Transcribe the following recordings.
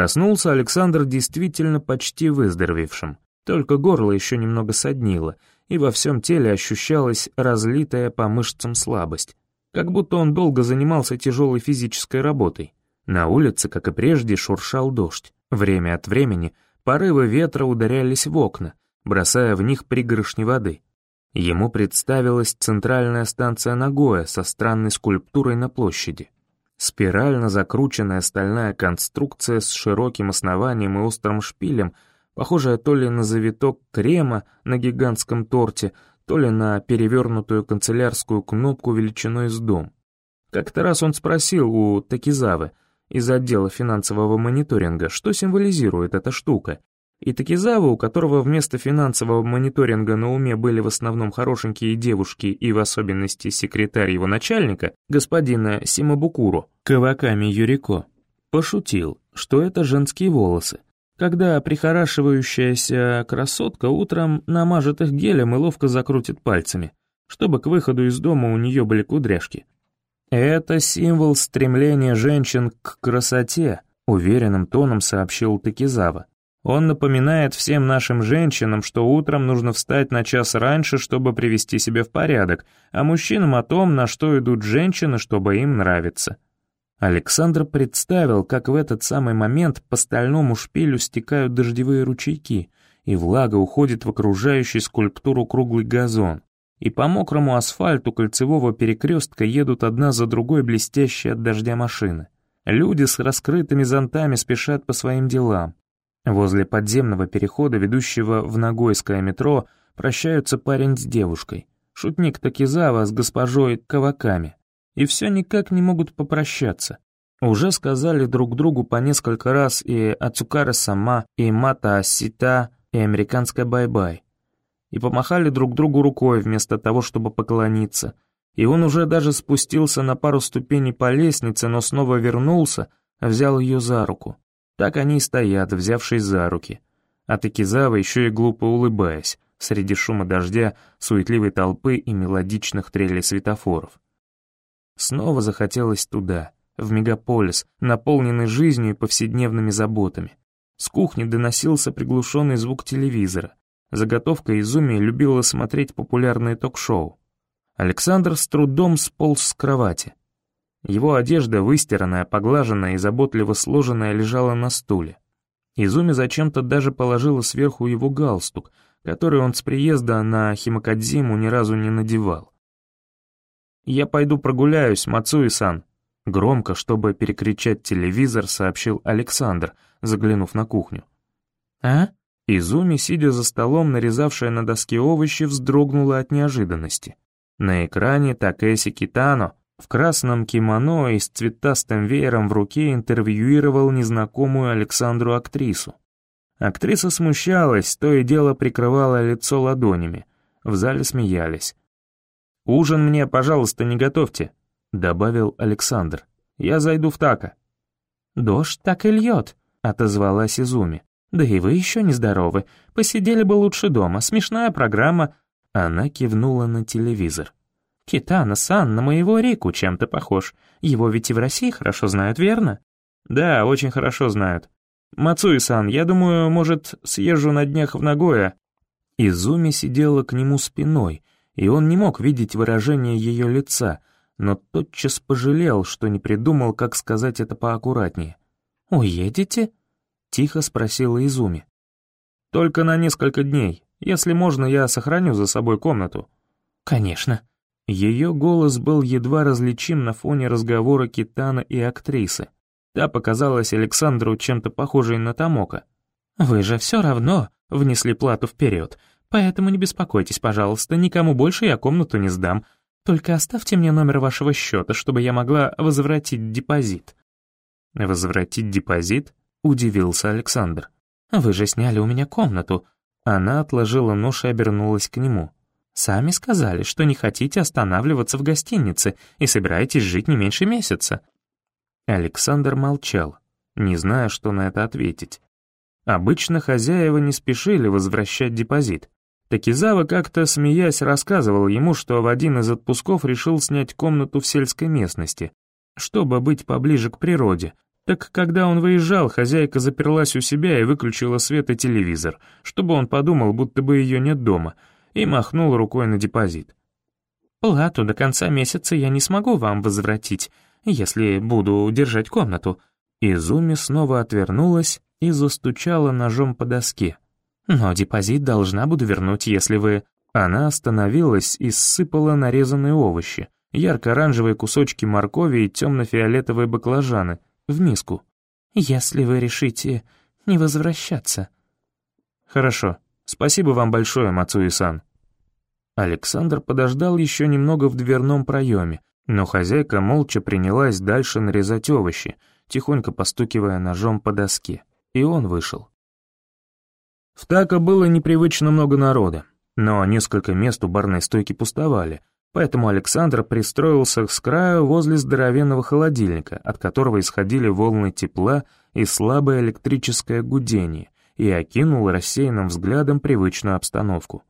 Проснулся Александр действительно почти выздоровевшим, только горло еще немного соднило, и во всем теле ощущалась разлитая по мышцам слабость, как будто он долго занимался тяжелой физической работой. На улице, как и прежде, шуршал дождь. Время от времени порывы ветра ударялись в окна, бросая в них пригоршни воды. Ему представилась центральная станция Нагоя со странной скульптурой на площади. Спирально закрученная стальная конструкция с широким основанием и острым шпилем, похожая то ли на завиток крема на гигантском торте, то ли на перевернутую канцелярскую кнопку величиной с дом. Как-то раз он спросил у Такизавы из отдела финансового мониторинга, что символизирует эта штука, и Такизава, у которого вместо финансового мониторинга на уме были в основном хорошенькие девушки и в особенности секретарь его начальника, господина Симабукуру, Каваками Юрико, пошутил, что это женские волосы, когда прихорашивающаяся красотка утром намажет их гелем и ловко закрутит пальцами, чтобы к выходу из дома у нее были кудряшки. «Это символ стремления женщин к красоте», уверенным тоном сообщил Такизава. Он напоминает всем нашим женщинам, что утром нужно встать на час раньше, чтобы привести себя в порядок, а мужчинам о том, на что идут женщины, чтобы им нравиться. Александр представил, как в этот самый момент по стальному шпилю стекают дождевые ручейки, и влага уходит в окружающий скульптуру круглый газон, и по мокрому асфальту кольцевого перекрестка едут одна за другой блестящие от дождя машины. Люди с раскрытыми зонтами спешат по своим делам. Возле подземного перехода, ведущего в Ногойское метро, прощаются парень с девушкой, шутник Такизава с госпожой Каваками и все никак не могут попрощаться. Уже сказали друг другу по несколько раз и Ацукара сама, и Мата Асита, и американская bye-bye. И помахали друг другу рукой вместо того, чтобы поклониться. И он уже даже спустился на пару ступеней по лестнице, но снова вернулся, взял ее за руку. Так они и стоят, взявшись за руки. А Такизава еще и глупо улыбаясь, среди шума дождя, суетливой толпы и мелодичных трелей светофоров. Снова захотелось туда, в мегаполис, наполненный жизнью и повседневными заботами. С кухни доносился приглушенный звук телевизора. Заготовка Изуми любила смотреть популярные ток-шоу. Александр с трудом сполз с кровати. Его одежда, выстиранная, поглаженная и заботливо сложенная, лежала на стуле. Изуми зачем-то даже положила сверху его галстук, который он с приезда на Химакадзиму ни разу не надевал. «Я пойду прогуляюсь, Мацуи-сан», — громко, чтобы перекричать телевизор, сообщил Александр, заглянув на кухню. «А?» Изуми, сидя за столом, нарезавшая на доске овощи, вздрогнула от неожиданности. На экране Такэси Китано в красном кимоно и с цветастым веером в руке интервьюировал незнакомую Александру актрису. Актриса смущалась, то и дело прикрывала лицо ладонями. В зале смеялись. «Ужин мне, пожалуйста, не готовьте», — добавил Александр. «Я зайду в тако». «Дождь так и льет», — отозвалась Изуми. «Да и вы еще не здоровы. Посидели бы лучше дома. Смешная программа». Она кивнула на телевизор. «Китана-сан на моего Рику чем-то похож. Его ведь и в России хорошо знают, верно?» «Да, очень хорошо знают. Мацуи-сан, я думаю, может, съезжу на днях в Нагоя». Изуми сидела к нему спиной, и он не мог видеть выражение ее лица, но тотчас пожалел, что не придумал, как сказать это поаккуратнее. «Уедете?» — тихо спросила Изуми. «Только на несколько дней. Если можно, я сохраню за собой комнату». «Конечно». Ее голос был едва различим на фоне разговора Китана и актрисы. Та показалась Александру чем-то похожей на Тамока. «Вы же все равно внесли плату вперед, Поэтому не беспокойтесь, пожалуйста, никому больше я комнату не сдам. Только оставьте мне номер вашего счета, чтобы я могла возвратить депозит». «Возвратить депозит?» — удивился Александр. «Вы же сняли у меня комнату». Она отложила нож и обернулась к нему. «Сами сказали, что не хотите останавливаться в гостинице и собираетесь жить не меньше месяца». Александр молчал, не зная, что на это ответить. Обычно хозяева не спешили возвращать депозит. Такизава как-то, смеясь, рассказывал ему, что в один из отпусков решил снять комнату в сельской местности, чтобы быть поближе к природе, Так когда он выезжал, хозяйка заперлась у себя и выключила свет и телевизор, чтобы он подумал, будто бы ее нет дома, и махнул рукой на депозит. «Плату до конца месяца я не смогу вам возвратить, если буду держать комнату». Изуми снова отвернулась и застучала ножом по доске. «Но депозит должна буду вернуть, если вы...» Она остановилась и ссыпала нарезанные овощи, ярко-оранжевые кусочки моркови и темно-фиолетовые баклажаны — в миску. «Если вы решите не возвращаться». «Хорошо. Спасибо вам большое, Мацуи-сан». Александр подождал еще немного в дверном проеме, но хозяйка молча принялась дальше нарезать овощи, тихонько постукивая ножом по доске, и он вышел. В Тако было непривычно много народа, но несколько мест у барной стойки пустовали, Поэтому Александр пристроился с краю возле здоровенного холодильника, от которого исходили волны тепла и слабое электрическое гудение, и окинул рассеянным взглядом привычную обстановку.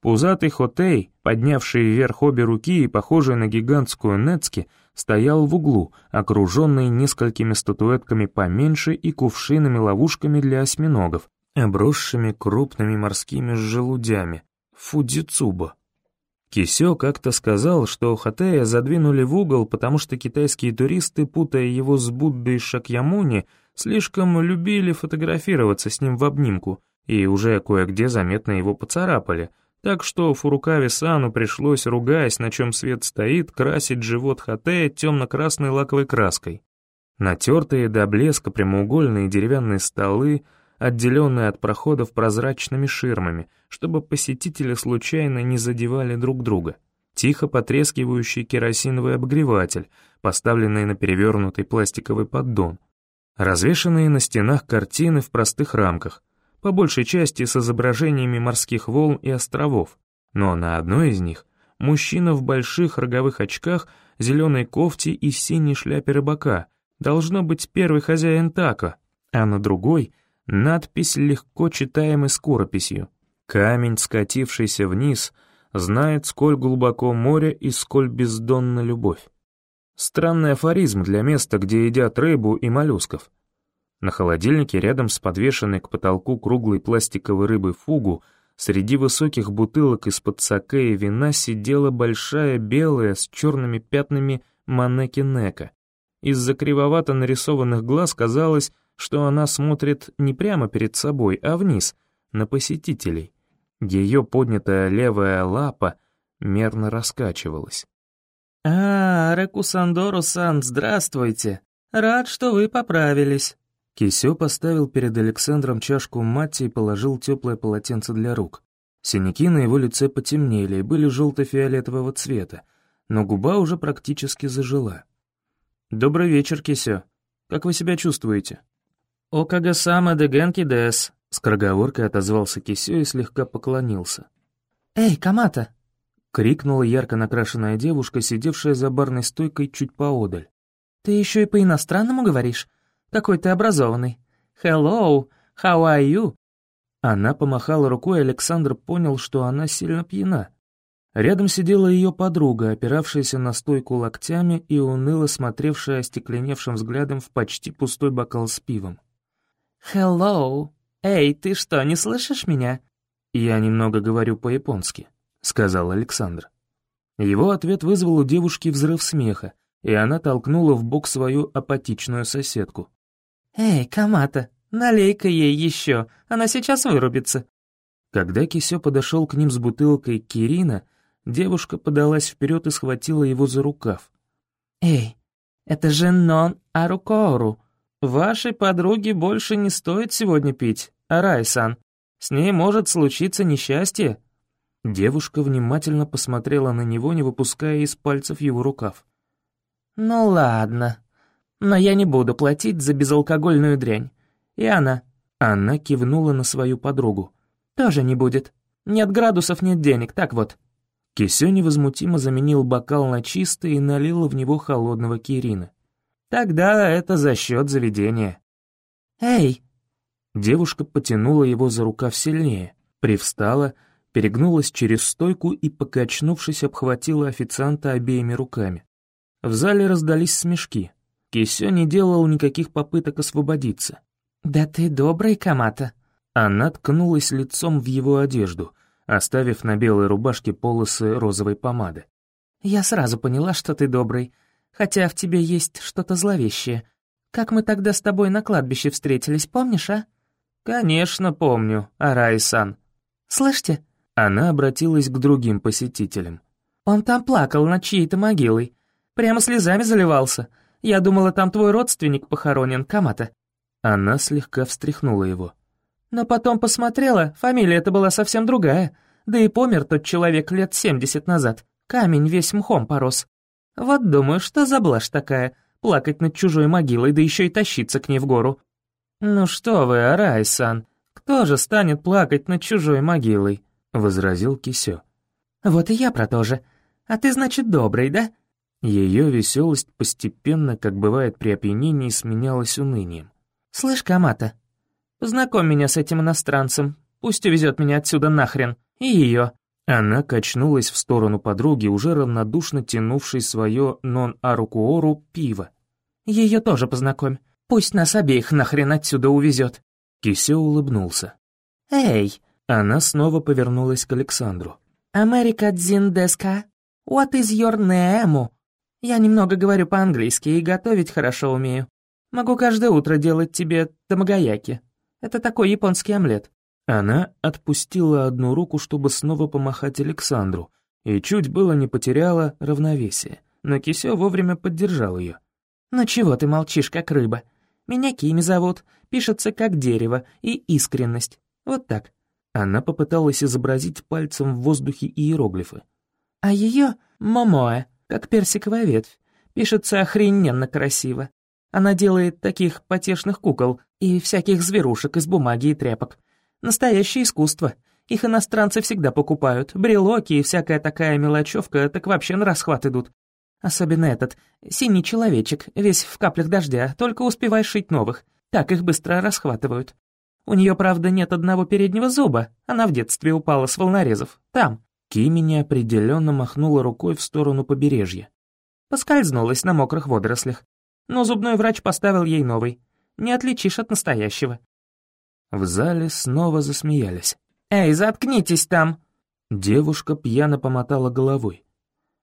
Пузатый Хотей, поднявший вверх обе руки и похожий на гигантскую Нецки, стоял в углу, окруженный несколькими статуэтками поменьше и кувшинами-ловушками для осьминогов, обросшими крупными морскими желудями, фудзицуба. Кисё как-то сказал, что Хатея задвинули в угол, потому что китайские туристы, путая его с Буддой Шакьямуни, слишком любили фотографироваться с ним в обнимку, и уже кое-где заметно его поцарапали, так что Фурукаве-сану пришлось, ругаясь, на чем свет стоит, красить живот Хатея темно-красной лаковой краской. Натертые до блеска прямоугольные деревянные столы — отделенные от проходов прозрачными ширмами, чтобы посетители случайно не задевали друг друга. Тихо потрескивающий керосиновый обогреватель, поставленный на перевернутый пластиковый поддон. Развешанные на стенах картины в простых рамках, по большей части с изображениями морских волн и островов. Но на одной из них мужчина в больших роговых очках, зеленой кофте и синей шляпе рыбака, должно быть первый хозяин тако, а на другой — Надпись легко читаемой скорописью. Камень, скатившийся вниз, знает, сколь глубоко море и сколь бездонна любовь. Странный афоризм для места, где едят рыбу и моллюсков. На холодильнике рядом с подвешенной к потолку круглой пластиковой рыбой фугу среди высоких бутылок из-под саке и вина сидела большая белая с черными пятнами манеки Нека. Из-за кривовато нарисованных глаз казалось, что она смотрит не прямо перед собой, а вниз, на посетителей. Ее поднятая левая лапа мерно раскачивалась. «А, Рекусандору-сан, здравствуйте! Рад, что вы поправились!» Кисё поставил перед Александром чашку мати и положил теплое полотенце для рук. Синяки на его лице потемнели и были желто-фиолетового цвета, но губа уже практически зажила. «Добрый вечер, Кисё. Как вы себя чувствуете?» «Окага-сама де генки дес», — скороговоркой отозвался Кисё и слегка поклонился. «Эй, Камата!» — крикнула ярко накрашенная девушка, сидевшая за барной стойкой чуть поодаль. «Ты еще и по-иностранному говоришь? Какой ты образованный. Hello, how are you?» Она помахала рукой, Александр понял, что она сильно пьяна. Рядом сидела ее подруга, опиравшаяся на стойку локтями и уныло смотревшая остекленевшим взглядом в почти пустой бокал с пивом. «Hello! Эй, ты что, не слышишь меня?» «Я немного говорю по-японски», — сказал Александр. Его ответ вызвал у девушки взрыв смеха, и она толкнула в бок свою апатичную соседку. «Эй, Камата, налей-ка ей еще, она сейчас вырубится». Когда Кисё подошел к ним с бутылкой Кирина, девушка подалась вперед и схватила его за рукав. «Эй, это же нон Арукору, Вашей подруге больше не стоит сегодня пить, Арай-сан. С ней может случиться несчастье». Девушка внимательно посмотрела на него, не выпуская из пальцев его рукав. «Ну ладно, но я не буду платить за безалкогольную дрянь. И она...» Она кивнула на свою подругу. «Тоже не будет. Нет градусов, нет денег, так вот». Кисё невозмутимо заменил бокал на чистый и налил в него холодного кирина. Тогда это за счет заведения. «Эй!» Девушка потянула его за рукав сильнее, привстала, перегнулась через стойку и, покачнувшись, обхватила официанта обеими руками. В зале раздались смешки. Кисё не делал никаких попыток освободиться. «Да ты добрый, Камата». Она ткнулась лицом в его одежду, оставив на белой рубашке полосы розовой помады. «Я сразу поняла, что ты добрый, хотя в тебе есть что-то зловещее. Как мы тогда с тобой на кладбище встретились, помнишь, а?» «Конечно помню, Арай-сан». «Слышите?» Она обратилась к другим посетителям. «Он там плакал над чьей-то могилой. Прямо слезами заливался. Я думала, там твой родственник похоронен, Камата». Она слегка встряхнула его. Но потом посмотрела, фамилия это была совсем другая. Да и помер тот человек лет семьдесят назад. Камень весь мхом порос. Вот думаю, что за блажь такая, плакать над чужой могилой, да еще и тащиться к ней в гору. «Ну что вы, Арай-сан, кто же станет плакать над чужой могилой?» — возразил Кисё. «Вот и я про то же. А ты, значит, добрый, да?» Ее веселость постепенно, как бывает при опьянении, сменялась унынием. «Слышь, Камата, познакомь меня с этим иностранцем, пусть увезет меня отсюда нахрен, и ее». Она качнулась в сторону подруги, уже равнодушно тянувшей свое нон-арукуору пиво. Ее тоже познакомь, пусть нас обеих нахрен отсюда увезет. Кисё улыбнулся. «Эй!» Она снова повернулась к Александру. «Америка дзиндеска? What is your name?» Я немного говорю по-английски и готовить хорошо умею. Могу каждое утро делать тебе тамагаяки. Это такой японский омлет». Она отпустила одну руку, чтобы снова помахать Александру, и чуть было не потеряла равновесие, но Кисё вовремя поддержал ее. «Ну чего ты молчишь, как рыба? Меня Кими зовут, пишется как дерево и искренность. Вот так». Она попыталась изобразить пальцем в воздухе иероглифы. «А ее Момоэ, как персиковая ветвь, пишется охрененно красиво. Она делает таких потешных кукол и всяких зверушек из бумаги и тряпок. Настоящее искусство. Их иностранцы всегда покупают. Брелоки и всякая такая мелочевка так вообще на расхват идут. Особенно этот, синий человечек, весь в каплях дождя, только успевай шить новых. Так их быстро расхватывают. У нее, правда, нет одного переднего зуба. Она в детстве упала с волнорезов. Там. Кими неопределенно махнула рукой в сторону побережья. Поскользнулась на мокрых водорослях но зубной врач поставил ей новый. Не отличишь от настоящего». В зале снова засмеялись. «Эй, заткнитесь там!» Девушка пьяно помотала головой.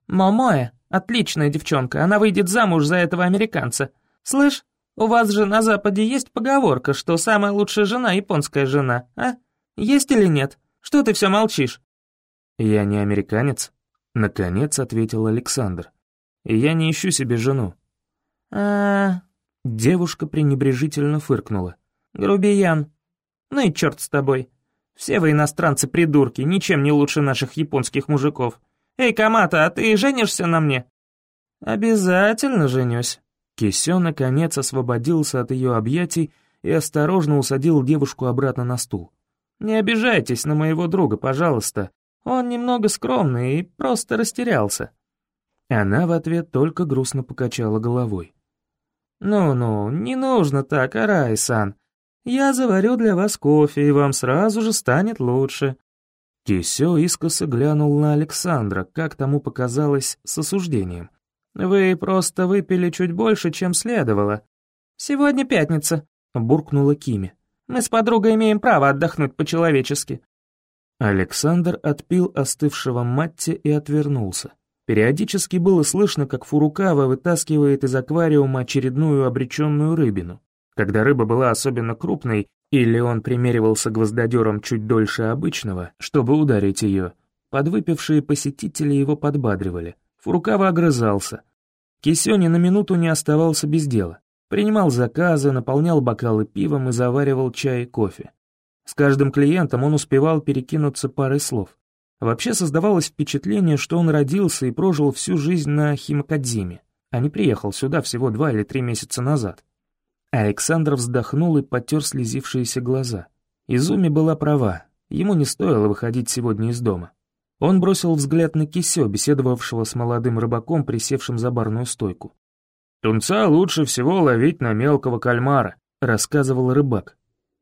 «Момоэ, отличная девчонка, она выйдет замуж за этого американца. Слышь, у вас же на Западе есть поговорка, что самая лучшая жена — японская жена, а? Есть или нет? Что ты все молчишь?» «Я не американец», — наконец ответил Александр. «И я не ищу себе жену а Девушка пренебрежительно фыркнула. «Грубиян. Ну и черт с тобой. Все вы иностранцы придурки, ничем не лучше наших японских мужиков. Эй, Камата, а ты женишься на мне?» «Обязательно женюсь». Кисё наконец освободился от ее объятий и осторожно усадил девушку обратно на стул. «Не обижайтесь на моего друга, пожалуйста. Он немного скромный и просто растерялся». Она в ответ только грустно покачала головой. «Ну-ну, не нужно так, Арай-сан. Я заварю для вас кофе, и вам сразу же станет лучше». Кисё искоса глянул на Александра, как тому показалось, с осуждением. «Вы просто выпили чуть больше, чем следовало. Сегодня пятница», — буркнула Кими. «Мы с подругой имеем право отдохнуть по-человечески». Александр отпил остывшего матти и отвернулся. Периодически было слышно, как Фурукава вытаскивает из аквариума очередную обреченную рыбину. Когда рыба была особенно крупной, или он примеривался гвоздодером чуть дольше обычного, чтобы ударить ее, подвыпившие посетители его подбадривали. Фурукава огрызался. Кисёни на минуту не оставался без дела. Принимал заказы, наполнял бокалы пивом и заваривал чай и кофе. С каждым клиентом он успевал перекинуться парой слов. Вообще создавалось впечатление, что он родился и прожил всю жизнь на Химакадзиме, а не приехал сюда всего два или три месяца назад. Александр вздохнул и потер слезившиеся глаза. Изуми была права, ему не стоило выходить сегодня из дома. Он бросил взгляд на Кисё, беседовавшего с молодым рыбаком, присевшим за барную стойку. «Тунца лучше всего ловить на мелкого кальмара», — рассказывал рыбак.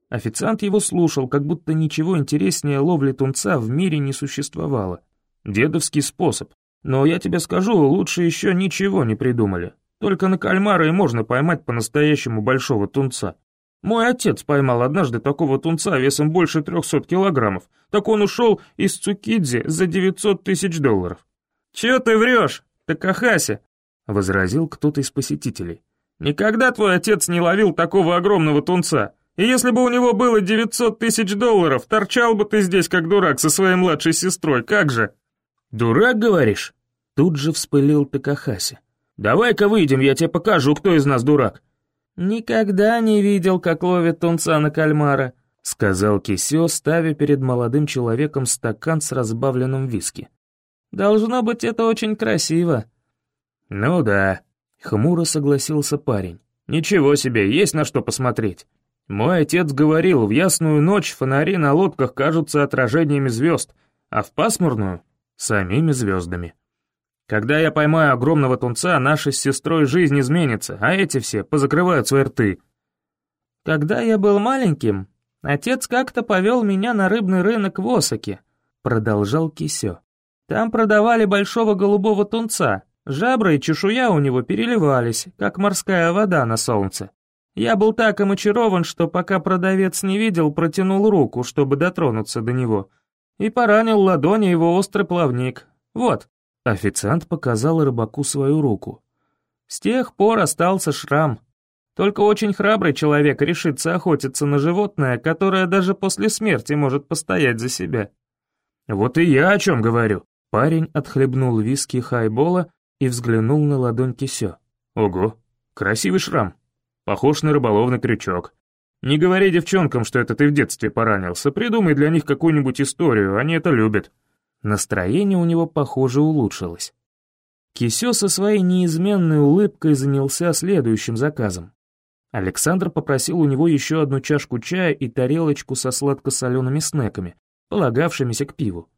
Официант его слушал, как будто ничего интереснее ловли тунца в мире не существовало. Дедовский способ. Но я тебе скажу, лучше еще ничего не придумали. Только на кальмара и можно поймать по-настоящему большого тунца. Мой отец поймал однажды такого тунца весом больше 300 килограммов. Так он ушел из Цукидзи за 900 тысяч долларов. «Чего ты врешь, Такахаси?» — возразил кто-то из посетителей. «Никогда твой отец не ловил такого огромного тунца. И если бы у него было 900 тысяч долларов, торчал бы ты здесь как дурак со своей младшей сестрой, как же?» «Дурак, говоришь?» Тут же вспылил Такахаси. «Давай-ка выйдем, я тебе покажу, кто из нас дурак». «Никогда не видел, как ловят тунца на кальмара», — сказал Кисё, ставя перед молодым человеком стакан с разбавленным виски. «Должно быть, это очень красиво». «Ну да», — хмуро согласился парень. «Ничего себе, есть на что посмотреть. Мой отец говорил, в ясную ночь фонари на лодках кажутся отражениями звезд, а в пасмурную — самими звездами». Когда я поймаю огромного тунца, наша с сестрой жизнь изменится, а эти все позакрывают свои рты». «Когда я был маленьким, отец как-то повел меня на рыбный рынок в Осаке», — продолжал Кисё. «Там продавали большого голубого тунца, жабры и чешуя у него переливались, как морская вода на солнце. Я был так им очарован, что пока продавец не видел, протянул руку, чтобы дотронуться до него, и поранил ладони его острый плавник. Вот, Официант показал рыбаку свою руку. С тех пор остался шрам. Только очень храбрый человек решится охотиться на животное, которое даже после смерти может постоять за себя. Вот и я о чем говорю. Парень отхлебнул виски хайбола и взглянул на ладонь кисё. Ого, красивый шрам. Похож на рыболовный крючок. Не говори девчонкам, что это ты в детстве поранился, придумай для них какую-нибудь историю, они это любят. Настроение у него, похоже, улучшилось. Кисё со своей неизменной улыбкой занялся следующим заказом. Александр попросил у него еще одну чашку чая и тарелочку со сладко-солеными снеками, полагавшимися к пиву.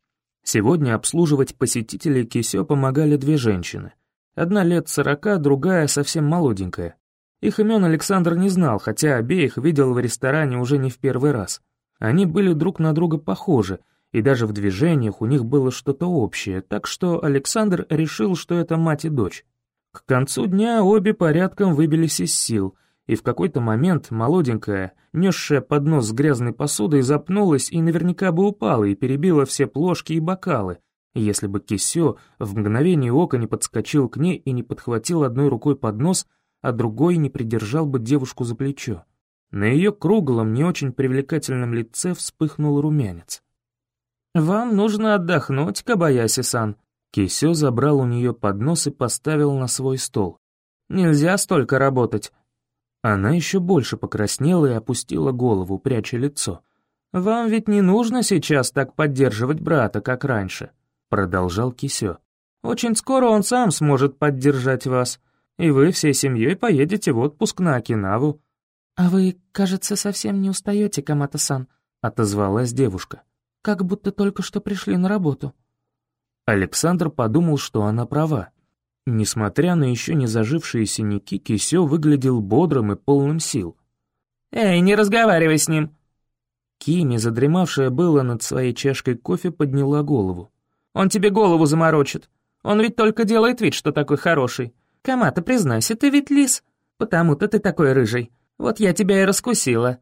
Сегодня обслуживать посетителей Кисё помогали две женщины. Одна лет сорока, другая совсем молоденькая. Их имен Александр не знал, хотя обеих видел в ресторане уже не в первый раз. Они были друг на друга похожи — и даже в движениях у них было что-то общее, так что Александр решил, что это мать и дочь. К концу дня обе порядком выбились из сил, и в какой-то момент молоденькая, несшая поднос с грязной посудой, запнулась и наверняка бы упала и перебила все плошки и бокалы, если бы Кисё в мгновение ока не подскочил к ней и не подхватил одной рукой поднос, а другой не придержал бы девушку за плечо. На ее круглом, не очень привлекательном лице вспыхнул румянец. «Вам нужно отдохнуть, Кабаяси-сан». Кисё забрал у нее поднос и поставил на свой стол. «Нельзя столько работать». Она еще больше покраснела и опустила голову, пряча лицо. «Вам ведь не нужно сейчас так поддерживать брата, как раньше», — продолжал Кисё. «Очень скоро он сам сможет поддержать вас, и вы всей семьей поедете в отпуск на Окинаву». «А вы, кажется, совсем не устаете, Камата-сан», — отозвалась девушка как будто только что пришли на работу». Александр подумал, что она права. Несмотря на еще не зажившие синяки, Кисё выглядел бодрым и полным сил. «Эй, не разговаривай с ним!» Кими, задремавшая было над своей чашкой кофе, подняла голову. «Он тебе голову заморочит. Он ведь только делает вид, что такой хороший. Камата, признайся, ты ведь лис. Потому-то ты такой рыжий. Вот я тебя и раскусила».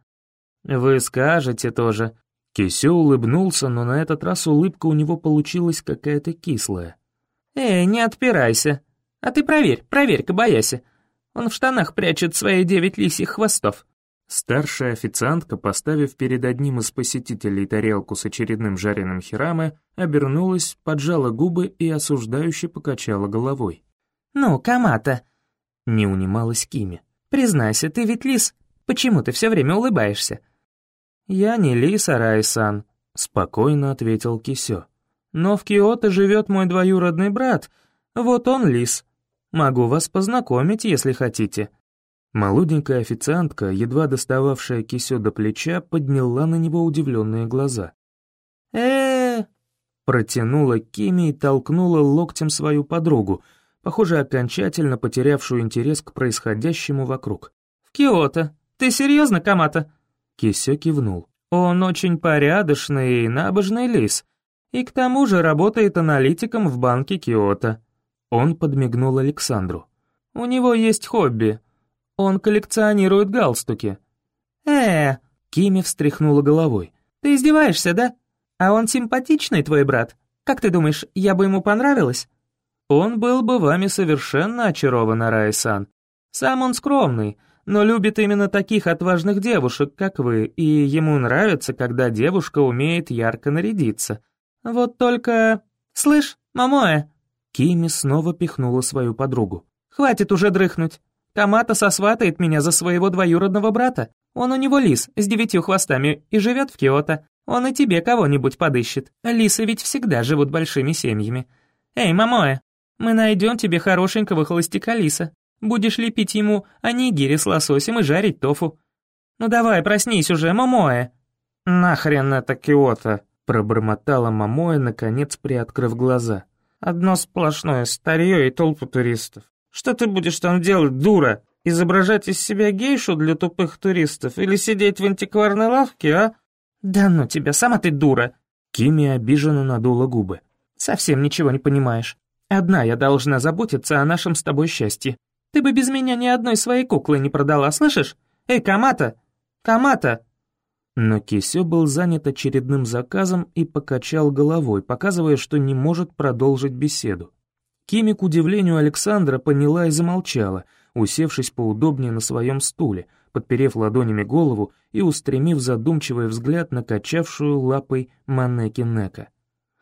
«Вы скажете тоже», Кисё улыбнулся, но на этот раз улыбка у него получилась какая-то кислая. «Эй, не отпирайся. А ты проверь, проверь, Кабаяси. Он в штанах прячет свои девять лисьих хвостов». Старшая официантка, поставив перед одним из посетителей тарелку с очередным жареным хираме, обернулась, поджала губы и осуждающе покачала головой. «Ну, Камата!» — не унималась Кими. «Признайся, ты ведь лис. Почему ты все время улыбаешься? «Я не Лис Арай-сан», — спокойно ответил Кисё. «Но в Киото живет мой двоюродный брат. Вот он Лис. Могу вас познакомить, если хотите». Молоденькая официантка, едва достававшая Кисё до плеча, подняла на него удивленные глаза. э Протянула Кими и толкнула локтем свою подругу, похоже, окончательно потерявшую интерес к происходящему вокруг. «В Киото. Ты серьезно, Камата?» Кисё кивнул. «Он очень порядочный и набожный лис, и к тому же работает аналитиком в банке Киото». Он подмигнул Александру. У него есть хобби. Он коллекционирует галстуки». «Э-э», Кими встряхнула головой. «Ты издеваешься, да? А он симпатичный, твой брат. Как ты думаешь, я бы ему понравилась?» «Он был бы вами совершенно очарован, Арай-сан. Сам он скромный, но любит именно таких отважных девушек, как вы, и ему нравится, когда девушка умеет ярко нарядиться. Вот только... Слышь, мамоэ!» Кими снова пихнула свою подругу. «Хватит уже дрыхнуть. Камата сосватает меня за своего двоюродного брата. Он у него лис с девятью хвостами и живет в Киото. Он и тебе кого-нибудь подыщет. Лисы ведь всегда живут большими семьями. Эй, мамоэ, мы найдем тебе хорошенького холостяка лиса. Будешь лепить ему анигири с лососем и жарить тофу. Ну давай, проснись уже, мамоэ. Нахрен это Киото, пробормотала мамоэ, наконец приоткрыв глаза. Одно сплошное старье и толпу туристов. Что ты будешь там делать, дура? Изображать из себя гейшу для тупых туристов или сидеть в антикварной лавке, а? Да ну тебя, сама ты дура. Кими обиженно надула губы. Совсем ничего не понимаешь. Одна я должна заботиться о нашем с тобой счастье. Ты бы без меня ни одной своей куклы не продала, слышишь? Эй, Камата! Камата!» Но Кисё был занят очередным заказом и покачал головой, показывая, что не может продолжить беседу. Кими, к удивлению Александра, поняла и замолчала, усевшись поудобнее на своем стуле, подперев ладонями голову и устремив задумчивый взгляд на качавшую лапой манеки Нека.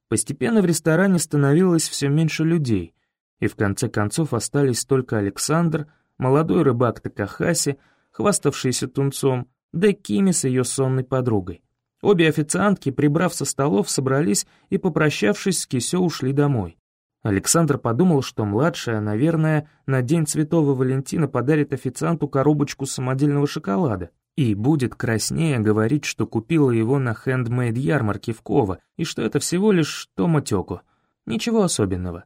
Постепенно в ресторане становилось все меньше людей, и в конце концов остались только Александр, молодой рыбак Такахаси, хваставшийся тунцом, да Кими с ее сонной подругой. Обе официантки, прибрав со столов, собрались и, попрощавшись с Кисё, ушли домой. Александр подумал, что младшая, наверное, на День Святого Валентина подарит официанту коробочку самодельного шоколада и будет краснее говорить, что купила его на хендмейд-ярмарке в Ково и что это всего лишь томатёку. Ничего особенного.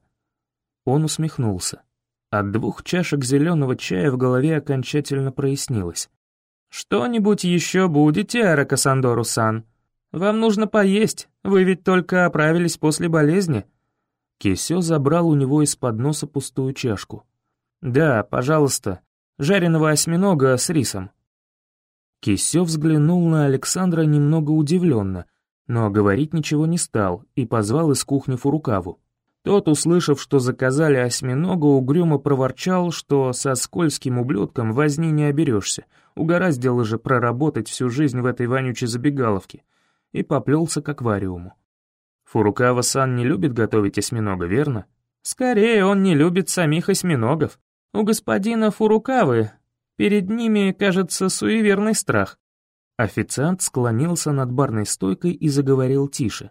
Он усмехнулся. От двух чашек зеленого чая в голове окончательно прояснилось. «Что-нибудь еще будете, Аракасандору-сан? Вам нужно поесть, вы ведь только оправились после болезни». Кисё забрал у него из-под носа пустую чашку. «Да, пожалуйста, жареного осьминога с рисом». Кисё взглянул на Александра немного удивленно, но говорить ничего не стал и позвал из кухни Фурукаву. Тот, услышав, что заказали осьминога, угрюмо проворчал, что со скользким ублюдком возни не оберешься, угораздило же проработать всю жизнь в этой вонючей забегаловке, и поплелся к аквариуму. Фурукава-сан не любит готовить осьминога, верно? Скорее, он не любит самих осьминогов. У господина Фурукавы перед ними, кажется, суеверный страх. Официант склонился над барной стойкой и заговорил тише.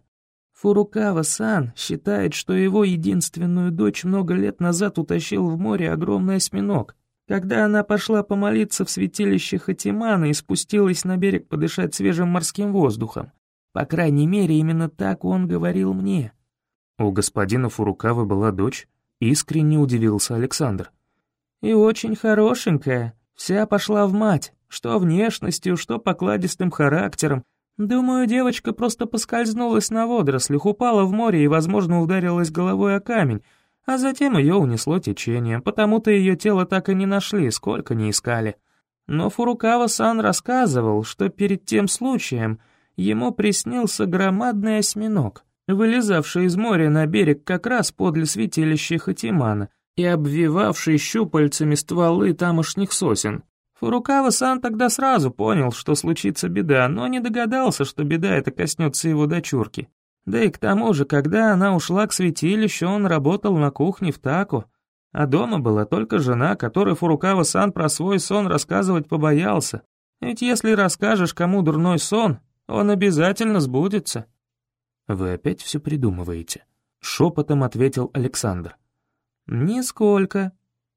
Фурукава-сан считает, что его единственную дочь много лет назад утащил в море огромный осьминог. Когда она пошла помолиться в святилище Хатимана и спустилась на берег подышать свежим морским воздухом, по крайней мере, именно так он говорил мне. У господина Фурукавы была дочь, искренне удивился Александр. И очень хорошенькая, вся пошла в мать, что внешностью, что покладистым характером. Думаю, девочка просто поскользнулась на водорослях, упала в море и, возможно, ударилась головой о камень, а затем ее унесло течением, потому-то ее тело так и не нашли, сколько не искали. Но Фурукава-сан рассказывал, что перед тем случаем — ему приснился громадный осьминог, вылезавший из моря на берег как раз подле святилища Хатимана и обвивавший щупальцами стволы тамошних сосен. Фурукава-сан тогда сразу понял, что случится беда, но не догадался, что беда эта коснется его дочурки. Да и к тому же, когда она ушла к святилищу, он работал на кухне в Таку, а дома была только жена, которой Фурукава-сан про свой сон рассказывать побоялся. Ведь если расскажешь кому дурной сон, он обязательно сбудется». «Вы опять все придумываете», — шепотом ответил Александр. «Нисколько.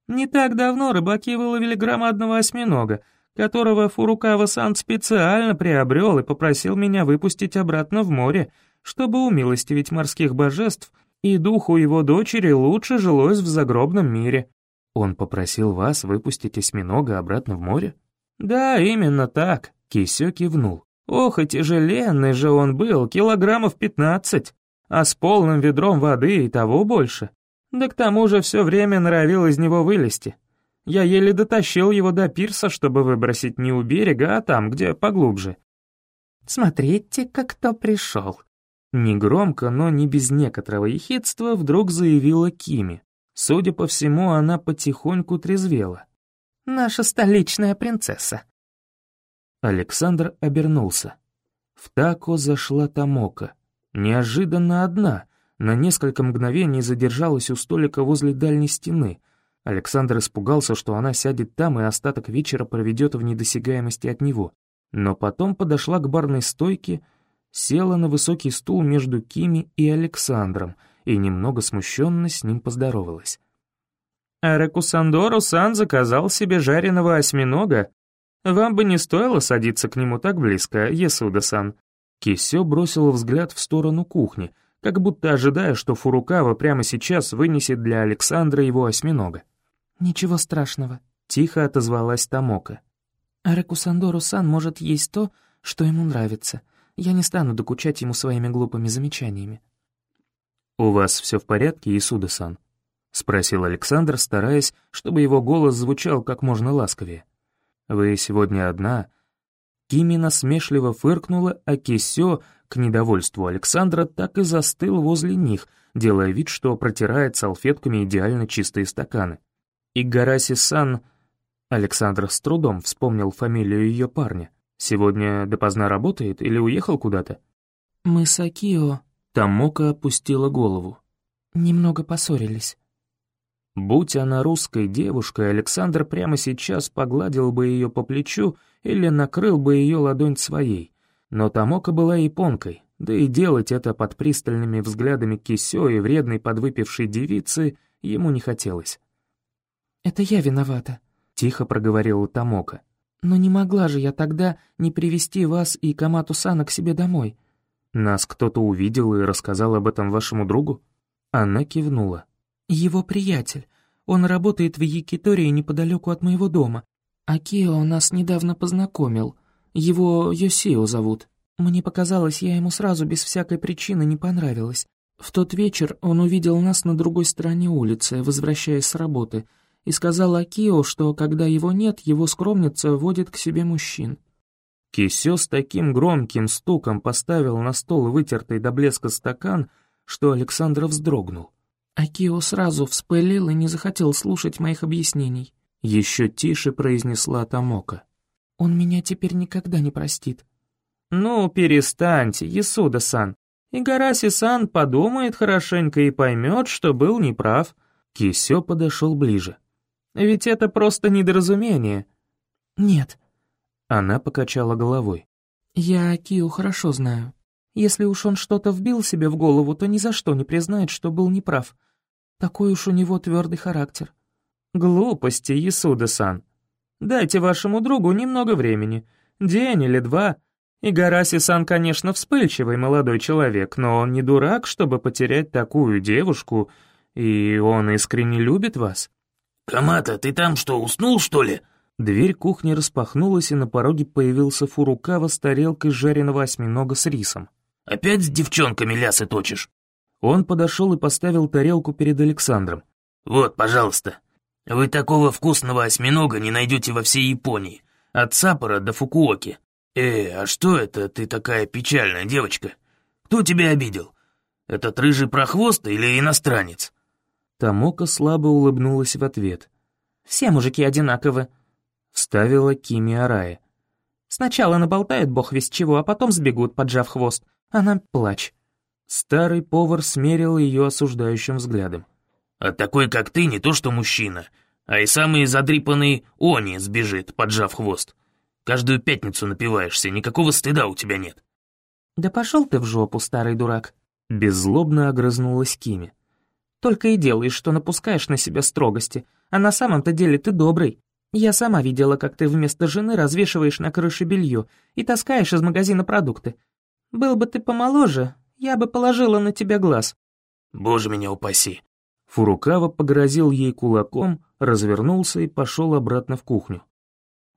Не так давно рыбаки выловили громадного осьминога, которого Фурукава-сан специально приобрел и попросил меня выпустить обратно в море, чтобы умилостивить морских божеств, и духу его дочери лучше жилось в загробном мире». «Он попросил вас выпустить осьминога обратно в море?» «Да, именно так», — Кисё кивнул. Ох, и тяжеленный же он был, килограммов пятнадцать, а с полным ведром воды и того больше. Да к тому же все время норовил из него вылезти. Я еле дотащил его до пирса, чтобы выбросить не у берега, а там, где поглубже. «Смотрите, как кто пришел!» Негромко, но не без некоторого ехидства вдруг заявила Кими. Судя по всему, она потихоньку трезвела. «Наша столичная принцесса». Александр обернулся. В тако зашла Тамока. Неожиданно одна, на несколько мгновений задержалась у столика возле дальней стены. Александр испугался, что она сядет там и остаток вечера проведет в недосягаемости от него. Но потом подошла к барной стойке, села на высокий стул между Кими и Александром и немного смущенно с ним поздоровалась. «Аракусандору-сан заказал себе жареного осьминога. Вам бы не стоило садиться к нему так близко, Есуда-сан». Кисё бросила взгляд в сторону кухни, как будто ожидая, что Фурукава прямо сейчас вынесет для Александра его осьминога. «Ничего страшного», — тихо отозвалась Тамока. «Аракусандору-сан может есть то, что ему нравится. Я не стану докучать ему своими глупыми замечаниями». «У вас все в порядке, Исуда-сан?» — спросил Александр, стараясь, чтобы его голос звучал как можно ласковее. «Вы сегодня одна?» Кими насмешливо фыркнула, а Кисё, к недовольству Александра, так и застыл возле них, делая вид, что протирает салфетками идеально чистые стаканы. И Гараси-сан... Александр с трудом вспомнил фамилию ее парня. Сегодня допоздна работает или уехал куда-то? «Мы с Акио...» Тамока опустила голову. «Немного поссорились». Будь она русской девушкой, Александр прямо сейчас погладил бы ее по плечу или накрыл бы ее ладонь своей. Но Тамока была японкой, да и делать это под пристальными взглядами кисё и вредной подвыпившей девицы ему не хотелось. «Это я виновата», — тихо проговорила Тамока. «Но не могла же я тогда не привести вас и Камату Сана к себе домой». «Нас кто-то увидел и рассказал об этом вашему другу?» Она кивнула. «Его приятель. Он работает в Якитории неподалеку от моего дома. Акио нас недавно познакомил. Его Йосио зовут. Мне показалось, я ему сразу без всякой причины не понравилась. В тот вечер он увидел нас на другой стороне улицы, возвращаясь с работы, и сказал Акио, что когда его нет, его скромница водит к себе мужчин. Кисё с таким громким стуком поставил на стол вытертый до блеска стакан, что Александр вздрогнул. Акио сразу вспылил и не захотел слушать моих объяснений. Еще тише произнесла Тамока. «Он меня теперь никогда не простит». «Ну, перестаньте, Ясуда-сан. Игараси-сан подумает хорошенько и поймет, что был неправ». Кисё подошел ближе. «Ведь это просто недоразумение». «Нет». Она покачала головой. «Я Акио хорошо знаю. Если уж он что-то вбил себе в голову, то ни за что не признает, что был неправ. Такой уж у него твердый характер. Глупости, Исуда-сан. Дайте вашему другу немного времени. День или два. И Гараси-сан, конечно, вспыльчивый молодой человек, но он не дурак, чтобы потерять такую девушку, и он искренне любит вас. «Камата, ты там что, уснул, что ли?» Дверь кухни распахнулась, и на пороге появился Фурукава с тарелкой жареного осьминога с рисом. «Опять с девчонками лясы точишь?» Он подошел и поставил тарелку перед Александром. «Вот, пожалуйста. Вы такого вкусного осьминога не найдете во всей Японии. От Саппора до Фукуоки. Э, а что это ты такая печальная девочка? Кто тебя обидел? Этот рыжий прохвост или иностранец?» Тамока слабо улыбнулась в ответ. «Все мужики одинаковы», — вставила Кими Арая. «Сначала наболтают бог весь чего, а потом сбегут, поджав хвост. Она плачь». Старый повар смерил ее осуждающим взглядом. «А такой, как ты, не то что мужчина, а и самый задрипанный они сбежит, поджав хвост. Каждую пятницу напиваешься, никакого стыда у тебя нет». «Да пошел ты в жопу, старый дурак», — беззлобно огрызнулась Кими. «Только и делаешь, что напускаешь на себя строгости, а на самом-то деле ты добрый. Я сама видела, как ты вместо жены развешиваешь на крыше белье и таскаешь из магазина продукты. Был бы ты помоложе, я бы положила на тебя глаз». «Боже меня упаси!» Фурукава погрозил ей кулаком, развернулся и пошел обратно в кухню.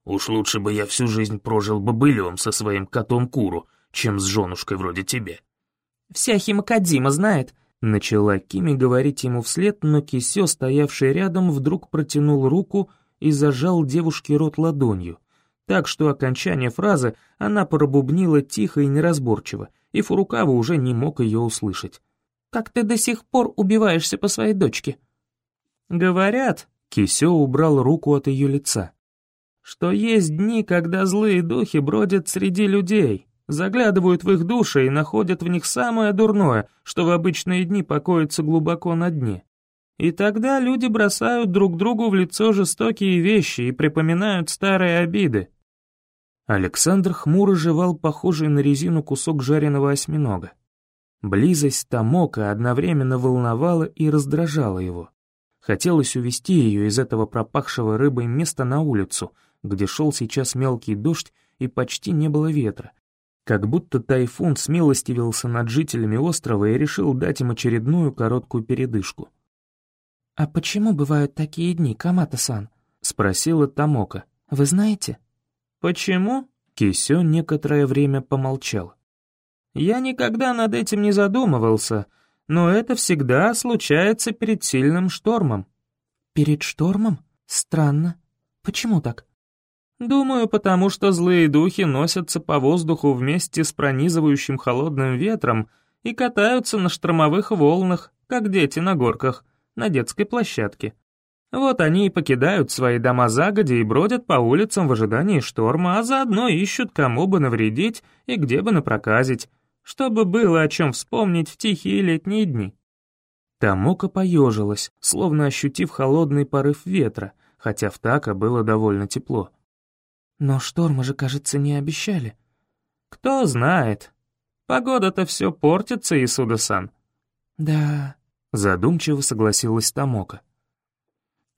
«Уж лучше бы я всю жизнь прожил бобылем со своим котом Куру, чем с женушкой вроде тебя». «Вся Химакадима знает», — начала Кими говорить ему вслед, но Кисё, стоявший рядом, вдруг протянул руку и зажал девушке рот ладонью, так что окончание фразы она пробубнила тихо и неразборчиво, и Фурукава уже не мог ее услышать. «Как ты до сих пор убиваешься по своей дочке?» «Говорят», — Кисё убрал руку от ее лица, «что есть дни, когда злые духи бродят среди людей, заглядывают в их души и находят в них самое дурное, что в обычные дни покоится глубоко на дне. И тогда люди бросают друг другу в лицо жестокие вещи и припоминают старые обиды. Александр хмуро жевал похожий на резину кусок жареного осьминога. Близость Тамока одновременно волновала и раздражала его. Хотелось увести ее из этого пропахшего рыбой места на улицу, где шел сейчас мелкий дождь и почти не было ветра, как будто тайфун смилостивился над жителями острова и решил дать им очередную короткую передышку. «А почему бывают такие дни, Камата-сан?» — спросила Тамока. «Вы знаете?» «Почему?» — Кисё некоторое время помолчал. «Я никогда над этим не задумывался, но это всегда случается перед сильным штормом». «Перед штормом? Странно. Почему так?» Думаю, потому что злые духи носятся по воздуху вместе с пронизывающим холодным ветром и катаются на штормовых волнах, как дети на горках, на детской площадке. Вот они и покидают свои дома загодя и бродят по улицам в ожидании шторма, а заодно ищут, кому бы навредить и где бы напроказить, чтобы было о чем вспомнить в тихие летние дни. Тамока поежилась, словно ощутив холодный порыв ветра, хотя в Така было довольно тепло. Но шторма же, кажется, не обещали. Кто знает. Погода-то все портится, Исуда-сан. Да, задумчиво согласилась Тамока.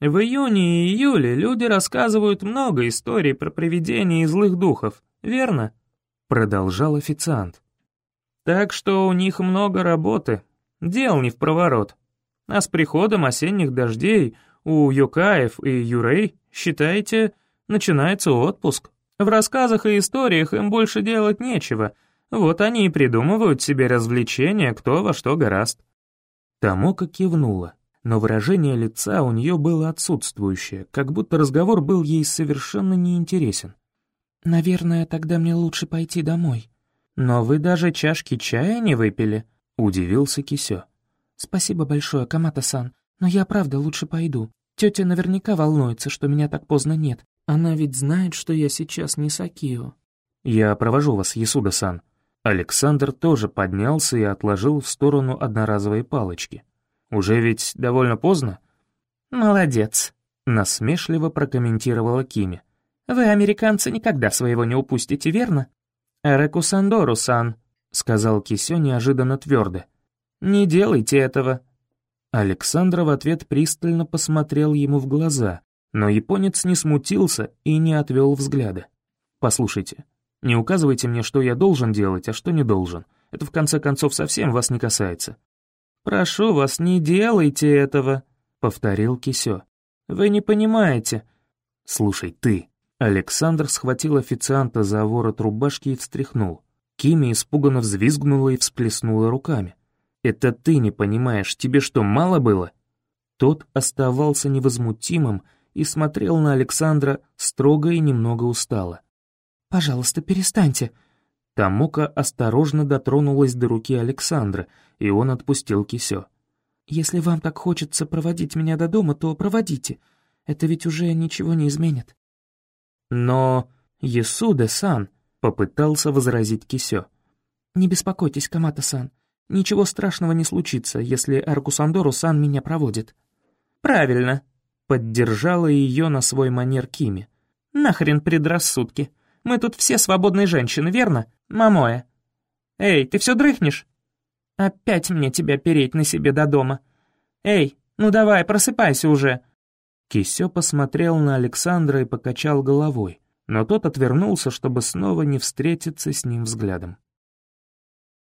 В июне и июле люди рассказывают много историй про привидения и злых духов, верно? Продолжал официант. Так что у них много работы, дел не в проворот. А с приходом осенних дождей у Юкаев и Юрей, считайте, начинается отпуск. В рассказах и историях им больше делать нечего, вот они и придумывают себе развлечения, кто во что гораст». Тамока кивнула, но выражение лица у нее было отсутствующее, как будто разговор был ей совершенно неинтересен. «Наверное, тогда мне лучше пойти домой». «Но вы даже чашки чая не выпили?» — удивился Кисё. «Спасибо большое, Камата-сан, но я правда лучше пойду. Тетя наверняка волнуется, что меня так поздно нет. Она ведь знает, что я сейчас не Сакио. «Я провожу вас, Ясуда-сан». Александр тоже поднялся и отложил в сторону одноразовые палочки. «Уже ведь довольно поздно?» «Молодец», — насмешливо прокомментировала Кими. «Вы, американцы, никогда своего не упустите, верно?» «Эреку Сандору-сан», — сказал Кисё неожиданно твердо. «Не делайте этого». Александр в ответ пристально посмотрел ему в глаза, но японец не смутился и не отвел взгляда. «Послушайте, не указывайте мне, что я должен делать, а что не должен. Это в конце концов совсем вас не касается». «Прошу вас, не делайте этого», — повторил Кисё. «Вы не понимаете». «Слушай, ты». Александр схватил официанта за ворот рубашки и встряхнул. Кими испуганно взвизгнула и всплеснула руками. «Это ты не понимаешь, тебе что, мало было?» Тот оставался невозмутимым и смотрел на Александра строго и немного устало. «Пожалуйста, перестаньте». Тамока осторожно дотронулась до руки Александра, и он отпустил кисё. «Если вам так хочется проводить меня до дома, то проводите. Это ведь уже ничего не изменит». «Но Ясуде-сан», — попытался возразить кисё. «Не беспокойтесь, Камата-сан. Ничего страшного не случится, если Аркусандору-сан меня проводит». «Правильно», Поддержала ее на свой манер Кими. «Нахрен предрассудки. Мы тут все свободные женщины, верно, мамоя? Эй, ты все дрыхнешь? Опять мне тебя переть на себе до дома. Эй, ну давай, просыпайся уже». Кисё посмотрел на Александра и покачал головой, но тот отвернулся, чтобы снова не встретиться с ним взглядом.